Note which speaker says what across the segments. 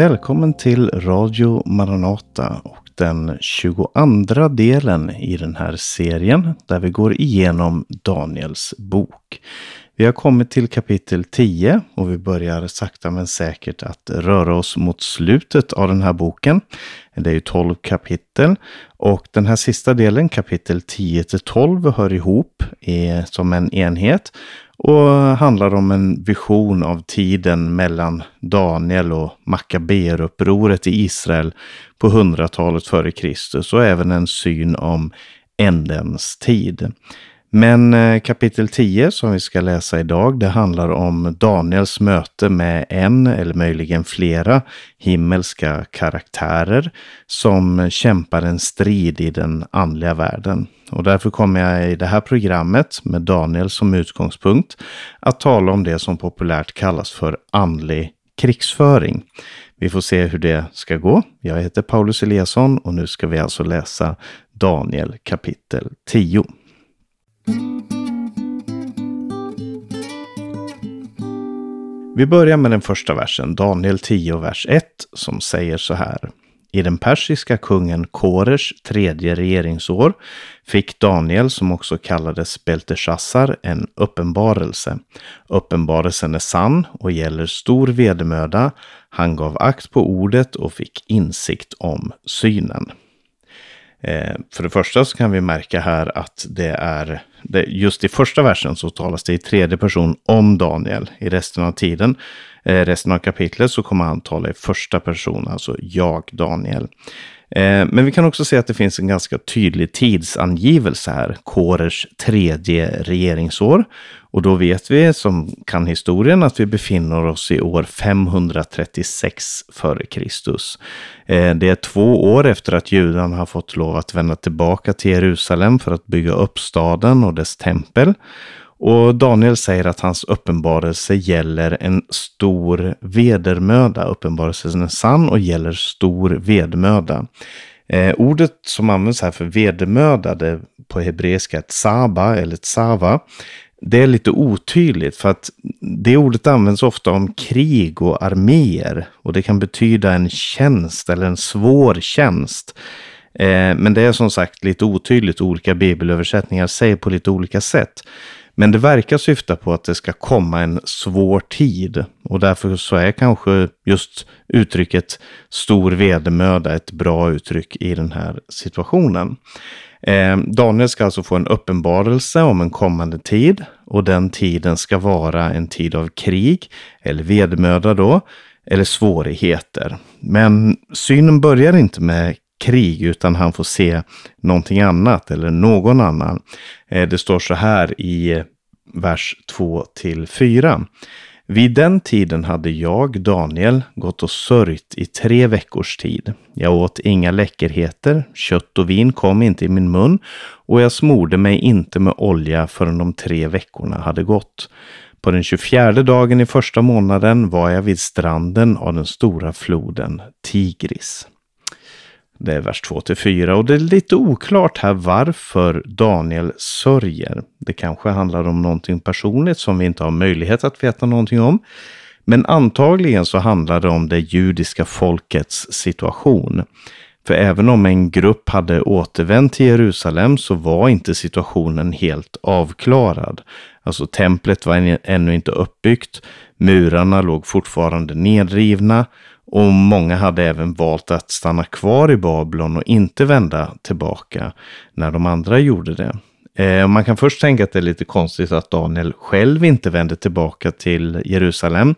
Speaker 1: Välkommen till Radio Maranata och den 22 delen i den här serien där vi går igenom Daniels bok. Vi har kommit till kapitel 10 och vi börjar sakta men säkert att röra oss mot slutet av den här boken. Det är ju 12 kapitel och den här sista delen, kapitel 10 till 12, hör ihop som en enhet och handlar om en vision av tiden mellan Daniel och Makabeerupproret i Israel på hundratalet före Kristus och även en syn om ändens tid. Men eh, kapitel 10 som vi ska läsa idag, det handlar om Daniels möte med en eller möjligen flera himmelska karaktärer som kämpar en strid i den andliga världen. Och därför kommer jag i det här programmet med Daniel som utgångspunkt att tala om det som populärt kallas för andlig krigsföring. Vi får se hur det ska gå. Jag heter Paulus Eliasson och nu ska vi alltså läsa Daniel kapitel 10. Vi börjar med den första versen, Daniel 10, vers 1, som säger så här. I den persiska kungen Korers tredje regeringsår fick Daniel, som också kallades Belteshazzar, en uppenbarelse. Uppenbarelsen är sann och gäller stor vedermöda. Han gav akt på ordet och fick insikt om synen. Eh, för det första så kan vi märka här att det är, det, just i första versen så talas det i tredje person om Daniel. I resten av tiden, eh, resten av kapitlet så kommer han tala i första person, alltså jag Daniel. Eh, men vi kan också se att det finns en ganska tydlig tidsangivelse här. Kårers tredje regeringsår. Och då vet vi som kan historien att vi befinner oss i år 536 f.Kr. Eh, det är två år efter att judarna har fått lov att vända tillbaka till Jerusalem för att bygga upp staden och dess tempel. Och Daniel säger att hans uppenbarelse gäller en stor vedermöda. Uppenbarelsen är sann och gäller stor vedmöda. Eh, ordet som används här för vedermöda, det på hebreiska är ''tsaba'' eller tsava, det är lite otydligt för att det ordet används ofta om krig och arméer och det kan betyda en tjänst eller en svår tjänst. Eh, men det är som sagt lite otydligt. Olika bibelöversättningar säger på lite olika sätt. Men det verkar syfta på att det ska komma en svår tid och därför så är kanske just uttrycket stor vedermöda ett bra uttryck i den här situationen. Eh, Daniel ska alltså få en uppenbarelse om en kommande tid och den tiden ska vara en tid av krig eller vedermöda då, eller svårigheter. Men synen börjar inte med krig utan han får se någonting annat eller någon annan. Eh, det står så här i vers 2 till 4. Vid den tiden hade jag, Daniel, gått och sörjt i tre veckors tid. Jag åt inga läckerheter, kött och vin kom inte i min mun och jag smorde mig inte med olja förrän de tre veckorna hade gått. På den 24 dagen i första månaden var jag vid stranden av den stora floden Tigris. Det är vers 2 till 4 och det är lite oklart här varför Daniel sörjer. Det kanske handlar om någonting personligt som vi inte har möjlighet att veta någonting om. Men antagligen så handlar det om det judiska folkets situation. För även om en grupp hade återvänt till Jerusalem så var inte situationen helt avklarad. Alltså templet var ännu inte uppbyggt, murarna låg fortfarande nedrivna och många hade även valt att stanna kvar i Babylon och inte vända tillbaka när de andra gjorde det. Eh, man kan först tänka att det är lite konstigt att Daniel själv inte vände tillbaka till Jerusalem.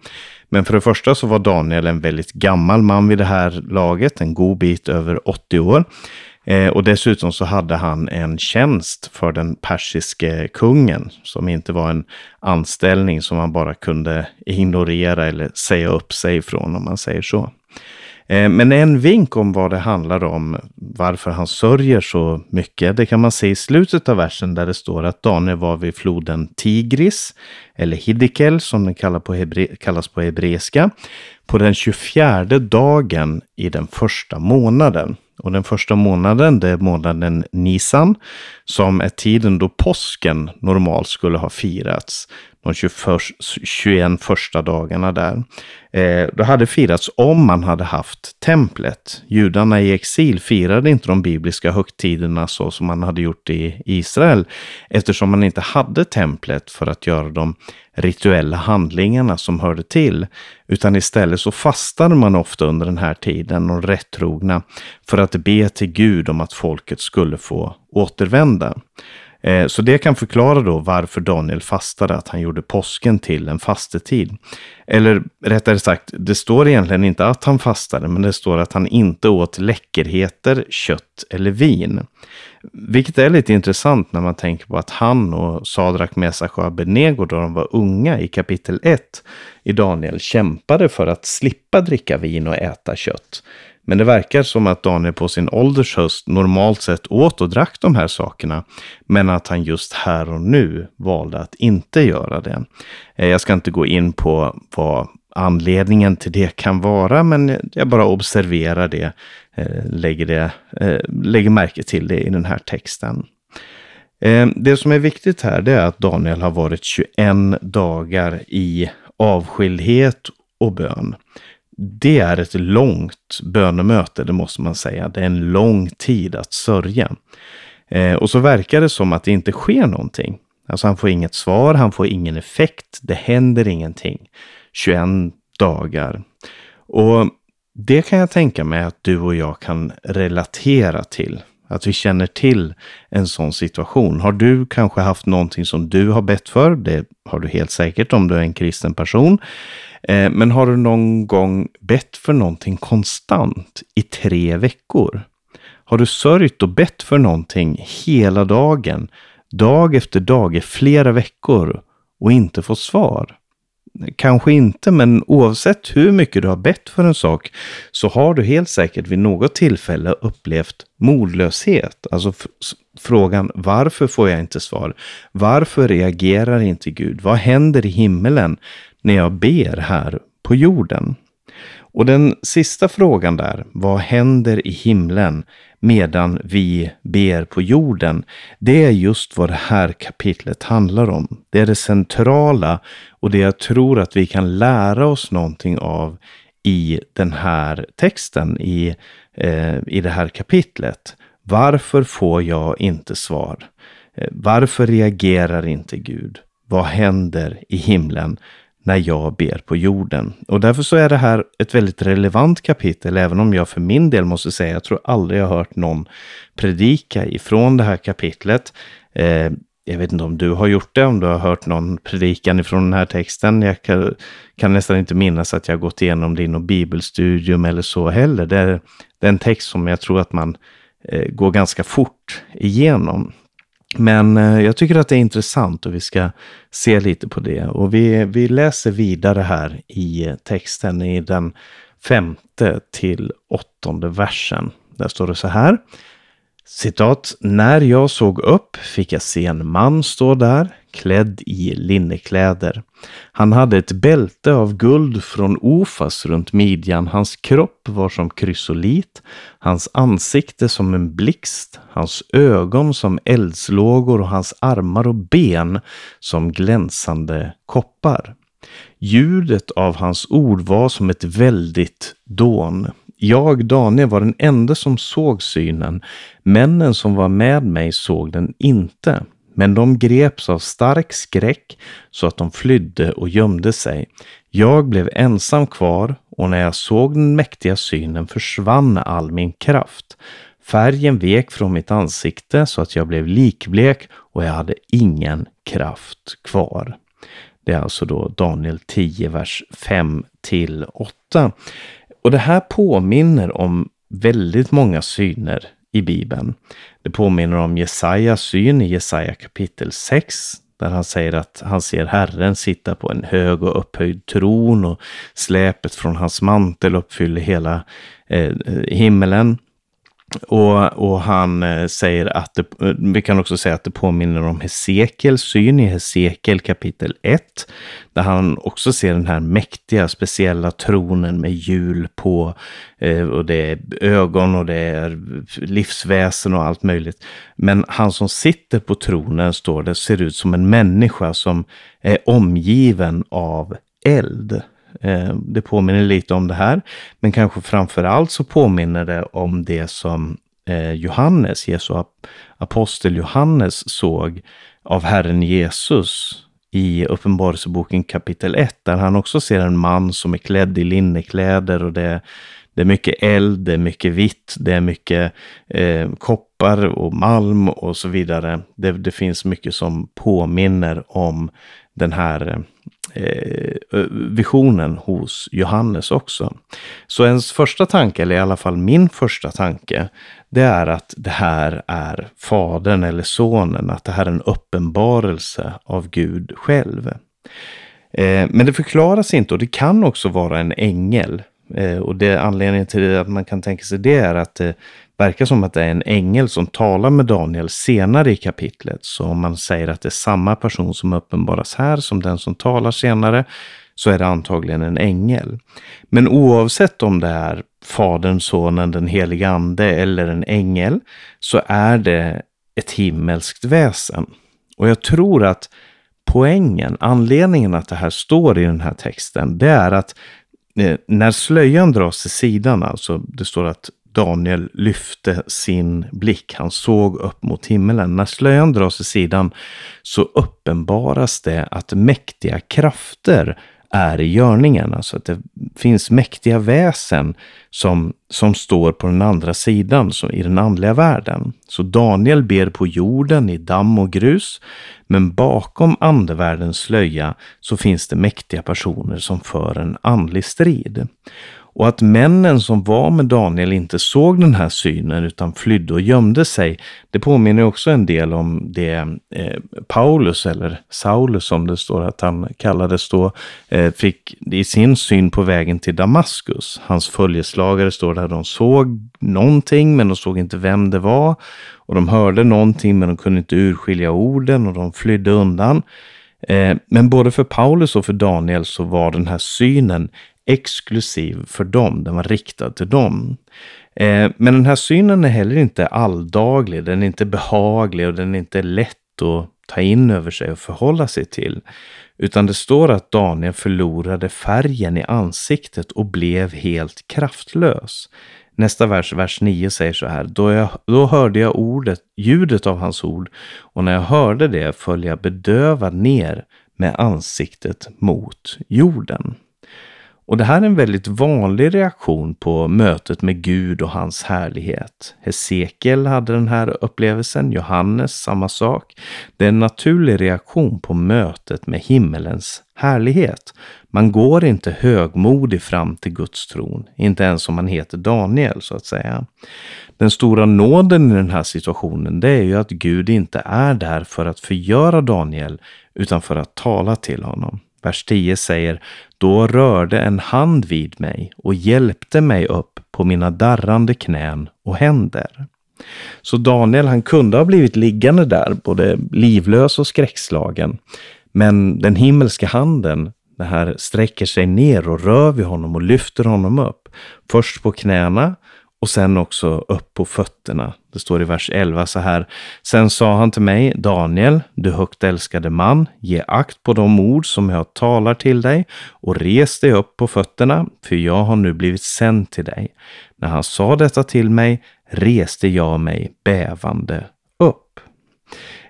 Speaker 1: Men för det första så var Daniel en väldigt gammal man vid det här laget, en god bit över 80 år. Eh, och dessutom så hade han en tjänst för den persiske kungen som inte var en anställning som man bara kunde ignorera eller säga upp sig från om man säger så. Eh, men en vink om vad det handlar om, varför han sörjer så mycket, det kan man se i slutet av versen där det står att Daniel var vid floden Tigris, eller Hiddikel som den kallas på hebreiska, på den 24 dagen i den första månaden. Och den första månaden, det är månaden Nisan, som är tiden då påsken normalt skulle ha firats de 21 första dagarna där. Eh, det hade firats om man hade haft templet. Judarna i exil firade inte de bibliska högtiderna så som man hade gjort i Israel eftersom man inte hade templet för att göra de rituella handlingarna som hörde till. Utan istället så fastade man ofta under den här tiden och rättrogna för att be till Gud om att folket skulle få återvända. Eh, så det kan förklara då varför Daniel fastade, att han gjorde påsken till en fastetid. Eller rättare sagt, det står egentligen inte att han fastade, men det står att han inte åt läckerheter, kött eller vin. Vilket är lite intressant när man tänker på att han och Sadrak, Mesach och Abednego då de var unga i kapitel 1 i Daniel kämpade för att slippa dricka vin och äta kött. Men det verkar som att Daniel på sin ålders höst normalt sett åt och drack de här sakerna. Men att han just här och nu valde att inte göra det. Eh, jag ska inte gå in på vad anledningen till det kan vara, men jag bara observerar det, eh, lägger, det, eh, lägger märke till det i den här texten. Det som är viktigt här det är att Daniel har varit 21 dagar i avskildhet och bön det är ett långt bönemöte, det måste man säga. Det är en lång tid att sörja. Eh, och så verkar det som att det inte sker någonting. Alltså han får inget svar, han får ingen effekt, det händer ingenting. 21 dagar. Och det kan jag tänka mig att du och jag kan relatera till. Att vi känner till en sån situation. Har du kanske haft någonting som du har bett för? Det har du helt säkert om du är en kristen person. Eh, men har du någon gång bett för någonting konstant i tre veckor? Har du sörjt och bett för någonting hela dagen, dag efter dag i flera veckor och inte fått svar? Kanske inte, men oavsett hur mycket du har bett för en sak så har du helt säkert vid något tillfälle upplevt modlöshet. Alltså frågan varför får jag inte svar? Varför reagerar inte Gud? Vad händer i himmelen när jag ber här på jorden? Och den sista frågan där, vad händer i himlen medan vi ber på jorden? Det är just vad det här kapitlet handlar om. Det är det centrala och det jag tror att vi kan lära oss någonting av i den här texten, i, eh, i det här kapitlet. Varför får jag inte svar? Eh, varför reagerar inte Gud? Vad händer i himlen när jag ber på jorden. Och därför så är det här ett väldigt relevant kapitel, även om jag för min del måste säga, jag tror aldrig jag hört någon predika ifrån det här kapitlet. Eh, jag vet inte om du har gjort det, om du har hört någon predikan ifrån den här texten. Jag kan, kan nästan inte minnas att jag gått igenom det i något bibelstudium eller så heller. Det är, det är en text som jag tror att man eh, går ganska fort igenom. Men eh, jag tycker att det är intressant och vi ska se lite på det. Och vi, vi läser vidare här i eh, texten i den femte till åttonde versen. Där står det så här. Citat. När jag såg upp fick jag se en man stå där, klädd i linnekläder. Han hade ett bälte av guld från Ofas runt midjan. Hans kropp var som krysolit, hans ansikte som en blixt, hans ögon som eldslågor och hans armar och ben som glänsande koppar. Ljudet av hans ord var som ett väldigt dån. Jag, Daniel, var den enda som såg synen. Männen som var med mig såg den inte. Men de greps av stark skräck så att de flydde och gömde sig. Jag blev ensam kvar och när jag såg den mäktiga synen försvann all min kraft. Färgen vek från mitt ansikte så att jag blev likblek och jag hade ingen kraft kvar. Det är alltså då Daniel 10, vers 5 till 8. Och det här påminner om väldigt många syner i Bibeln. Det påminner om Jesajas syn i Jesaja kapitel 6 där han säger att han ser Herren sitta på en hög och upphöjd tron och släpet från hans mantel uppfyller hela eh, eh himmelen och, och han eh, säger att det, eh, vi kan också säga att det påminner om Hesekiels syn i Hesekiel kapitel 1. Där han också ser den här mäktiga speciella tronen med hjul på. Eh, och det är ögon och det är livsväsen och allt möjligt. Men han som sitter på tronen står det ser ut som en människa som är omgiven av eld. Eh, det påminner lite om det här, men kanske framför allt så påminner det om det som eh, Johannes, Jesu apostel Johannes såg av Herren Jesus i Uppenbarelseboken kapitel 1, där han också ser en man som är klädd i linnekläder och det, det är mycket eld, det är mycket vitt, det är mycket eh, koppar och malm och så vidare. Det, det finns mycket som påminner om den här eh, visionen hos Johannes också. Så ens första tanke, eller i alla fall min första tanke, det är att det här är Fadern eller Sonen, att det här är en uppenbarelse av Gud själv. Eh, men det förklaras inte och det kan också vara en ängel. Eh, och det anledningen till att man kan tänka sig det är att eh, verkar som att det är en ängel som talar med Daniel senare i kapitlet. Så om man säger att det är samma person som uppenbaras här som den som talar senare, så är det antagligen en ängel. Men oavsett om det är Fadern, Sonen, den helige Ande eller en ängel, så är det ett himmelskt väsen. Och jag tror att poängen, anledningen att det här står i den här texten, det är att eh, när slöjan dras till sidan, alltså det står att Daniel lyfte sin blick, han såg upp mot himmelen. När slöjan dras i sidan så uppenbaras det att mäktiga krafter är i görningen. Alltså att det finns mäktiga väsen som, som står på den andra sidan, som i den andliga världen. Så Daniel ber på jorden i damm och grus, men bakom andevärldens slöja så finns det mäktiga personer som för en andlig strid. Och att männen som var med Daniel inte såg den här synen utan flydde och gömde sig, det påminner också en del om det eh, Paulus, eller Saulus som det står att han kallades då, eh, fick i sin syn på vägen till Damaskus. Hans följeslagare står där, de såg någonting men de såg inte vem det var. Och de hörde någonting men de kunde inte urskilja orden och de flydde undan. Eh, men både för Paulus och för Daniel så var den här synen exklusiv för dem, den var riktad till dem. Eh, men den här synen är heller inte alldaglig, den är inte behaglig och den är inte lätt att ta in över sig och förhålla sig till. Utan det står att Daniel förlorade färgen i ansiktet och blev helt kraftlös. Nästa vers, vers 9 säger så här. Då, jag, då hörde jag ordet, ljudet av hans ord och när jag hörde det föll jag bedövad ner med ansiktet mot jorden. Och det här är en väldigt vanlig reaktion på mötet med Gud och hans härlighet. Hesekiel hade den här upplevelsen, Johannes samma sak. Det är en naturlig reaktion på mötet med himmelens härlighet. Man går inte högmodig fram till Guds tron, inte ens om man heter Daniel så att säga. Den stora nåden i den här situationen, det är ju att Gud inte är där för att förgöra Daniel, utan för att tala till honom. Vers 10 säger, då rörde en hand vid mig och hjälpte mig upp på mina darrande knän och händer. Så Daniel, han kunde ha blivit liggande där, både livlös och skräckslagen. Men den himmelska handen, det här sträcker sig ner och rör vid honom och lyfter honom upp. Först på knäna och sen också upp på fötterna. Det står i vers 11 så här. Sen sa han till mig, Daniel, du högt älskade man, ge akt på de ord som jag talar till dig och res dig upp på fötterna, för jag har nu blivit sänd till dig. När han sa detta till mig reste jag mig bävande upp.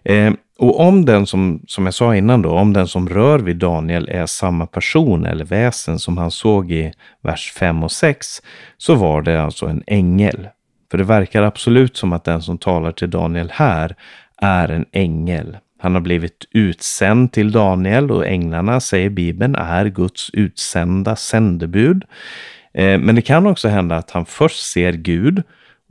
Speaker 1: Eh, och om den som, som jag sa innan då, om den som rör vid Daniel är samma person eller väsen som han såg i vers 5 och 6, så var det alltså en ängel. För det verkar absolut som att den som talar till Daniel här är en ängel. Han har blivit utsänd till Daniel och änglarna, säger Bibeln, är Guds utsända sändebud. Eh, men det kan också hända att han först ser Gud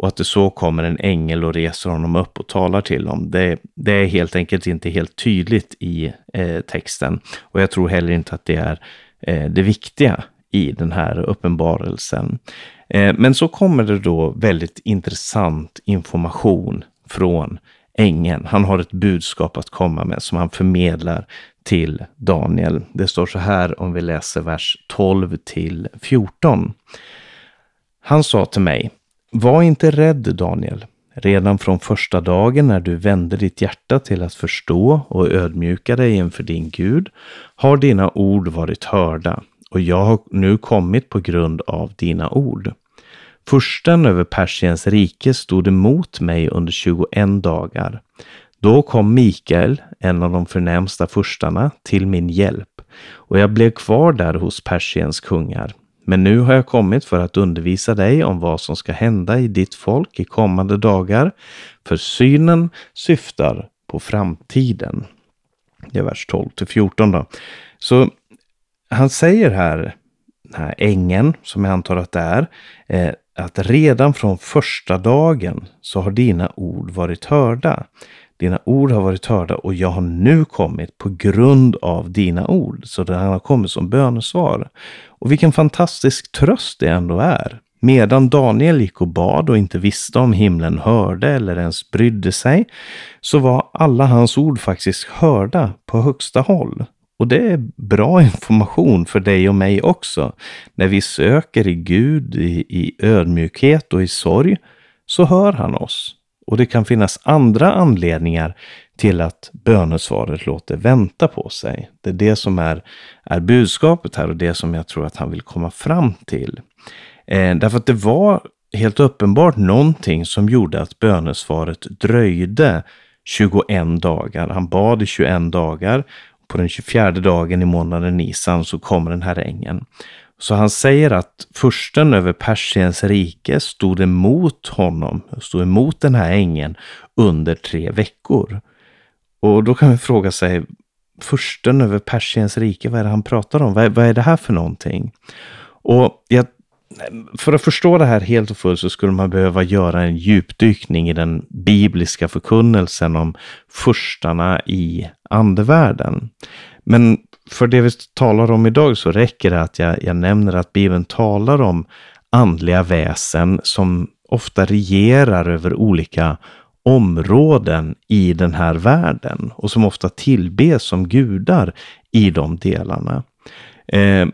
Speaker 1: och att det så kommer en ängel och reser honom upp och talar till honom. Det, det är helt enkelt inte helt tydligt i eh, texten och jag tror heller inte att det är eh, det viktiga i den här uppenbarelsen. Eh, men så kommer det då väldigt intressant information från ängeln. Han har ett budskap att komma med som han förmedlar till Daniel. Det står så här om vi läser vers 12 till 14. Han sa till mig, var inte rädd Daniel. Redan från första dagen när du vände ditt hjärta till att förstå och ödmjuka dig inför din Gud har dina ord varit hörda och jag har nu kommit på grund av dina ord. Fursten över Persiens rike stod emot mig under 21 dagar. Då kom Mikael, en av de förnämsta furstarna, till min hjälp och jag blev kvar där hos Persiens kungar. Men nu har jag kommit för att undervisa dig om vad som ska hända i ditt folk i kommande dagar, för synen syftar på framtiden. Det är vers 12 till 14 då. Så han säger här, den här ängeln, som jag antar att det är, eh, att redan från första dagen så har dina ord varit hörda. Dina ord har varit hörda och jag har nu kommit på grund av dina ord. Så det har kommit som bönesvar. Och vilken fantastisk tröst det ändå är. Medan Daniel gick och bad och inte visste om himlen hörde eller ens brydde sig, så var alla hans ord faktiskt hörda på högsta håll. Och det är bra information för dig och mig också. När vi söker i Gud i, i ödmjukhet och i sorg, så hör han oss. Och det kan finnas andra anledningar till att bönesvaret låter vänta på sig. Det är det som är, är budskapet här och det som jag tror att han vill komma fram till. Eh, därför att det var helt uppenbart någonting som gjorde att bönesvaret dröjde 21 dagar. Han bad i 21 dagar. På den 24 dagen i månaden Nisan så kommer den här ängeln. Så han säger att försten över Persiens rike stod emot honom, stod emot den här ängeln under tre veckor. Och då kan vi fråga sig, försten över Persiens rike, vad är det han pratar om? Vad, vad är det här för någonting? Och jag, för att förstå det här helt och fullt så skulle man behöva göra en djupdykning i den bibliska förkunnelsen om förstarna i andevärlden. Men för det vi talar om idag så räcker det att jag, jag nämner att Bibeln talar om andliga väsen som ofta regerar över olika områden i den här världen och som ofta tillbes som gudar i de delarna. Eh,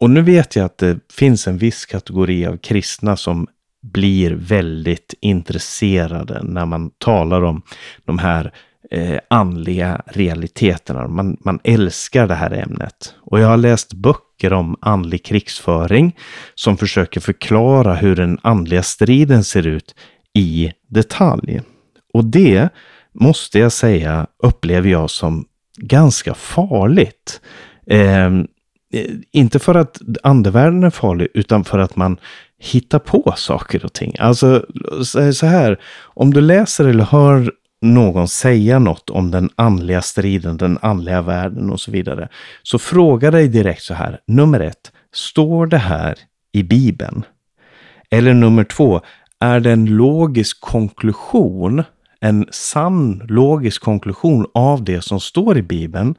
Speaker 1: och nu vet jag att det finns en viss kategori av kristna som blir väldigt intresserade när man talar om de här eh, andliga realiteterna. Man, man älskar det här ämnet. Och jag har läst böcker om andlig krigsföring som försöker förklara hur den andliga striden ser ut i detalj. Och det måste jag säga upplever jag som ganska farligt. Ehm, eh, inte för att andevärlden är farlig, utan för att man hittar på saker och ting. Alltså, så här, om du läser eller hör någon säga något om den andliga striden, den andliga världen och så vidare. Så fråga dig direkt så här. Nummer ett, står det här i Bibeln? Eller nummer två, är det en logisk konklusion, en sann logisk konklusion av det som står i Bibeln?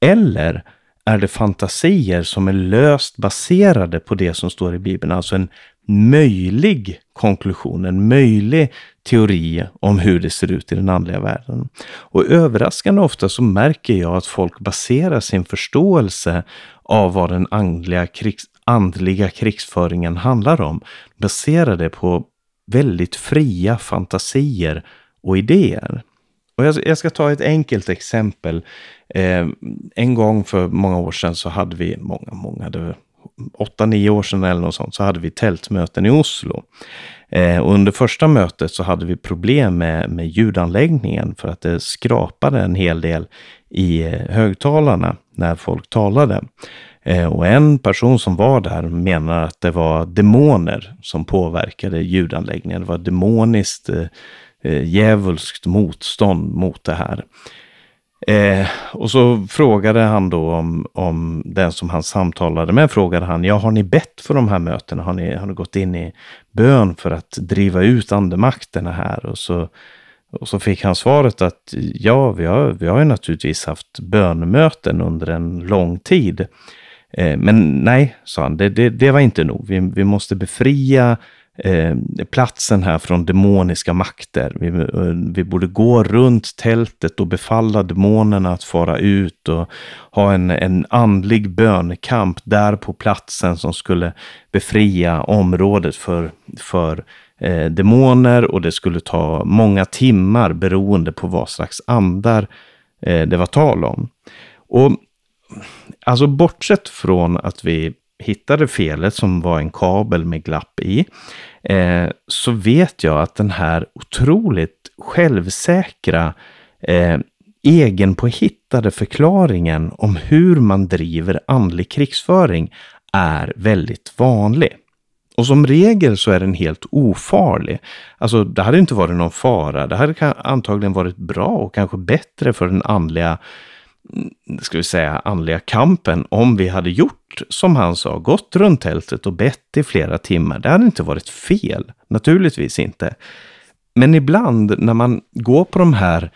Speaker 1: Eller är det fantasier som är löst baserade på det som står i Bibeln? Alltså en möjlig konklusion, en möjlig teori om hur det ser ut i den andliga världen. Och överraskande ofta så märker jag att folk baserar sin förståelse av vad den andliga, krigs, andliga krigsföringen handlar om, baserar det på väldigt fria fantasier och idéer. Och jag, jag ska ta ett enkelt exempel. Eh, en gång för många år sedan så hade vi, många, många, det åtta, nio år sedan eller något sånt, så hade vi tältmöten i Oslo. Eh, och under första mötet så hade vi problem med, med ljudanläggningen för att det skrapade en hel del i eh, högtalarna när folk talade. Eh, och en person som var där menar att det var demoner som påverkade ljudanläggningen. Det var demoniskt, eh, eh djävulskt motstånd mot det här. Eh, och så frågade han då om, om den som han samtalade med, frågade han, ja har ni bett för de här mötena? Har ni, har ni gått in i bön för att driva ut andemakterna här? Och så, och så fick han svaret att ja, vi har, vi har ju naturligtvis haft bönmöten under en lång tid. Eh, men nej, sa han, det, det, det var inte nog. Vi, vi måste befria eh, platsen här från demoniska makter. Vi, eh, vi borde gå runt tältet och befalla demonerna att fara ut och ha en, en andlig bönkamp där på platsen som skulle befria området för, för eh, demoner och det skulle ta många timmar beroende på vad slags andar eh, det var tal om. Och alltså bortsett från att vi hittade felet som var en kabel med glapp i, eh, så vet jag att den här otroligt självsäkra eh, egenpåhittade förklaringen om hur man driver andlig krigsföring är väldigt vanlig. Och som regel så är den helt ofarlig. Alltså det hade inte varit någon fara. Det hade antagligen varit bra och kanske bättre för den andliga Mm, ska vi säga, andliga kampen om vi hade gjort som han sa, gått runt tältet och bett i flera timmar. Det hade inte varit fel, naturligtvis inte. Men ibland när man går på de här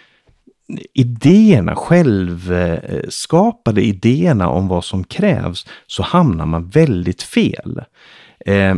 Speaker 1: idéerna, självskapade idéerna om vad som krävs, så hamnar man väldigt fel. Eh,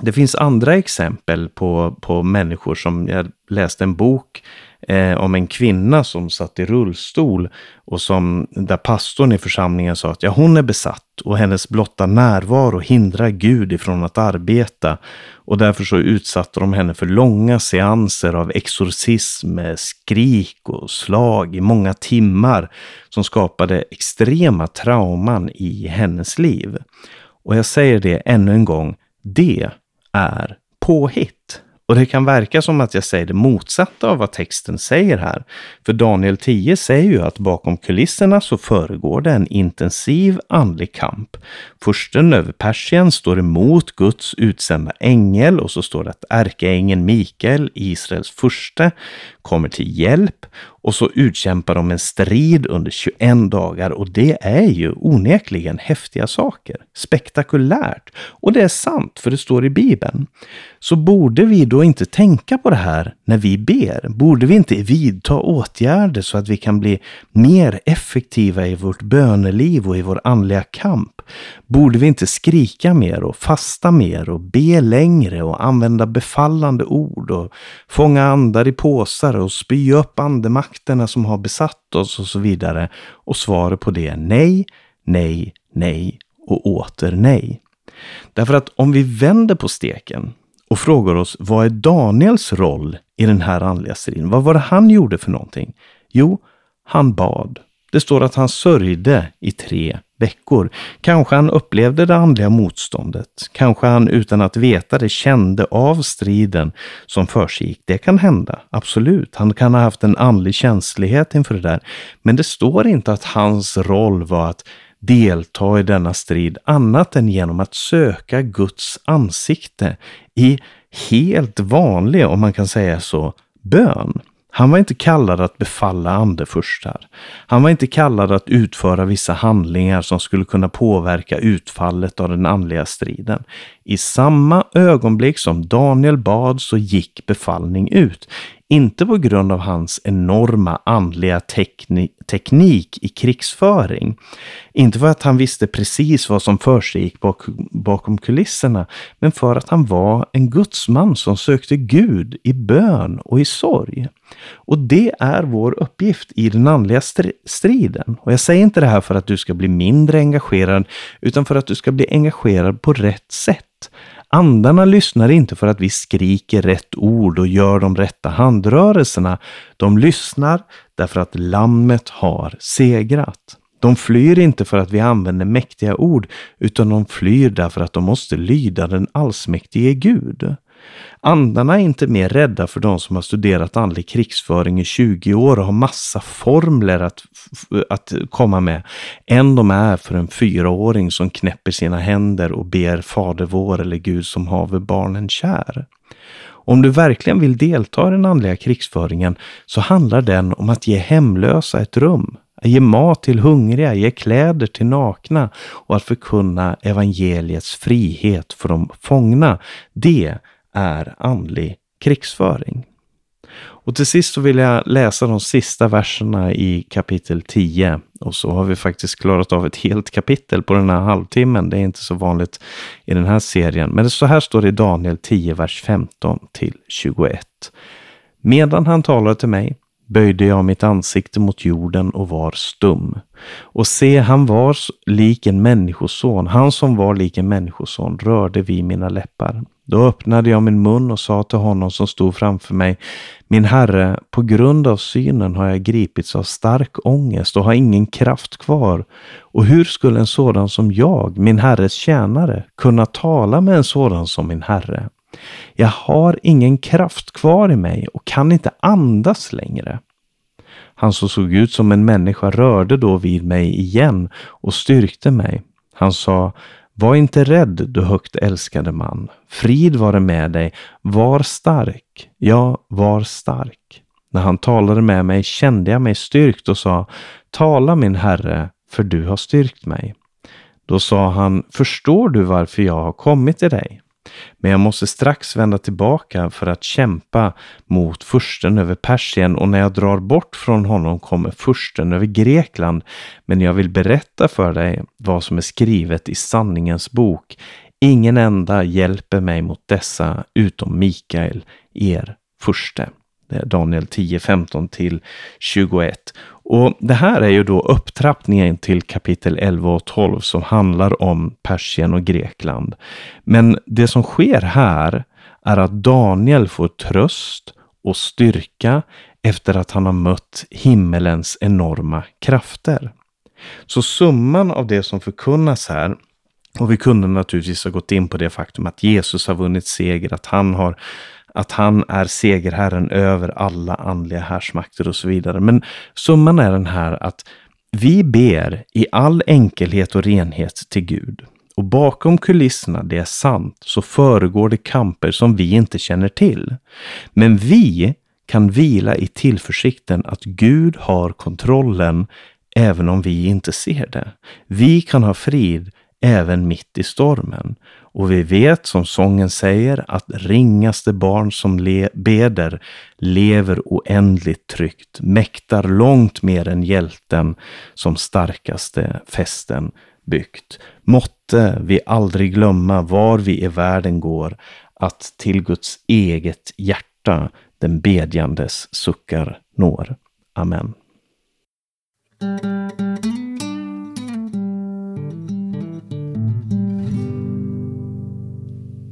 Speaker 1: det finns andra exempel på, på människor som, jag läste en bok eh, om en kvinna som satt i rullstol och som där pastorn i församlingen sa att ja, hon är besatt och hennes blotta närvaro hindrar Gud ifrån att arbeta och därför så utsatte de henne för långa seanser av exorcism, skrik och slag i många timmar som skapade extrema trauman i hennes liv. Och jag säger det ännu en gång, det är påhitt. Och det kan verka som att jag säger det motsatta av vad texten säger här. För Daniel 10 säger ju att bakom kulisserna så föregår det en intensiv andlig kamp. Fursten över Persien står emot Guds utsända ängel och så står det att ärkeängeln Mikael, Israels furste, kommer till hjälp och så utkämpar de en strid under 21 dagar och det är ju onekligen häftiga saker. Spektakulärt. Och det är sant, för det står i Bibeln. Så borde vi då inte tänka på det här när vi ber? Borde vi inte vidta åtgärder så att vi kan bli mer effektiva i vårt böneliv och i vår andliga kamp? Borde vi inte skrika mer och fasta mer och be längre och använda befallande ord och fånga andar i påsar och spy upp andemakterna som har besatt oss och så vidare? Och svaret på det är nej, nej, nej och åter nej. Därför att om vi vänder på steken och frågar oss vad är Daniels roll i den här andliga striden? Vad var det han gjorde för någonting? Jo, han bad. Det står att han sörjde i tre veckor. Kanske han upplevde det andliga motståndet. Kanske han utan att veta det kände av striden som försiggick. Det kan hända, absolut. Han kan ha haft en andlig känslighet inför det där. Men det står inte att hans roll var att delta i denna strid annat än genom att söka Guds ansikte i helt vanlig, om man kan säga så, bön. Han var inte kallad att befalla andefurstar. Han var inte kallad att utföra vissa handlingar som skulle kunna påverka utfallet av den andliga striden. I samma ögonblick som Daniel bad så gick befallning ut. Inte på grund av hans enorma andliga tekni teknik i krigsföring. Inte för att han visste precis vad som för sig gick bak bakom kulisserna, men för att han var en gudsman som sökte Gud i bön och i sorg. Och det är vår uppgift i den andliga striden. Och jag säger inte det här för att du ska bli mindre engagerad, utan för att du ska bli engagerad på rätt sätt. Andarna lyssnar inte för att vi skriker rätt ord och gör de rätta handrörelserna. De lyssnar därför att Lammet har segrat. De flyr inte för att vi använder mäktiga ord, utan de flyr därför att de måste lyda den allsmäktige Gud. Andarna är inte mer rädda för de som har studerat andlig krigsföring i 20 år och har massa formler att, att komma med, än de är för en fyraåring som knäpper sina händer och ber Fader vår eller Gud som haver barnen kär. Om du verkligen vill delta i den andliga krigsföringen så handlar den om att ge hemlösa ett rum, att ge mat till hungriga, ge kläder till nakna och att förkunna evangeliets frihet för de fångna. Det är andlig krigsföring. Och till sist så vill jag läsa de sista verserna i kapitel 10. Och så har vi faktiskt klarat av ett helt kapitel på den här halvtimmen. Det är inte så vanligt i den här serien. Men så här står det i Daniel 10, vers 15 till 21. Medan han talade till mig böjde jag mitt ansikte mot jorden och var stum. Och se, han var lik en människoson. Han som var lik en människoson rörde vid mina läppar. Då öppnade jag min mun och sa till honom som stod framför mig, min herre, på grund av synen har jag gripits av stark ångest och har ingen kraft kvar. Och hur skulle en sådan som jag, min herres tjänare, kunna tala med en sådan som min herre? Jag har ingen kraft kvar i mig och kan inte andas längre. Han som såg ut som en människa rörde då vid mig igen och styrkte mig. Han sa, var inte rädd, du högt älskade man. Frid vare med dig. Var stark. Ja, var stark. När han talade med mig kände jag mig styrkt och sa, tala min herre, för du har styrkt mig. Då sa han, förstår du varför jag har kommit till dig? Men jag måste strax vända tillbaka för att kämpa mot fursten över Persien och när jag drar bort från honom kommer fursten över Grekland. Men jag vill berätta för dig vad som är skrivet i sanningens bok. Ingen enda hjälper mig mot dessa utom Mikael, er furste. Daniel 10, 15 till 21. Och det här är ju då upptrappningen till kapitel 11 och 12 som handlar om Persien och Grekland. Men det som sker här är att Daniel får tröst och styrka efter att han har mött himmelens enorma krafter. Så summan av det som förkunnas här och vi kunde naturligtvis ha gått in på det faktum att Jesus har vunnit seger, att han har att han är segerherren över alla andliga härsmakter och så vidare. Men summan är den här att vi ber i all enkelhet och renhet till Gud. Och bakom kulisserna, det är sant, så föregår det kamper som vi inte känner till. Men vi kan vila i tillförsikten att Gud har kontrollen även om vi inte ser det. Vi kan ha frid även mitt i stormen. Och vi vet som sången säger att ringaste barn som le beder lever oändligt tryggt, mäktar långt mer än hjälten som starkaste fästen byggt. Måtte vi aldrig glömma var vi i världen går, att till Guds eget hjärta den bedjandes suckar når. Amen.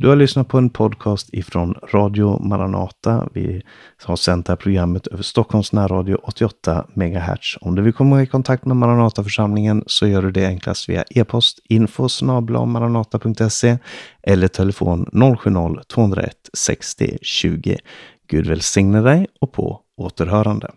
Speaker 1: Du har lyssnat på en podcast ifrån Radio Maranata. Vi har sänt det här programmet över Stockholms närradio 88 MHz. Om du vill komma i kontakt med Maranataförsamlingen så gör du det enklast via e-post info maranata.se eller telefon 070-201 60 20. Gud välsigne dig och på återhörande.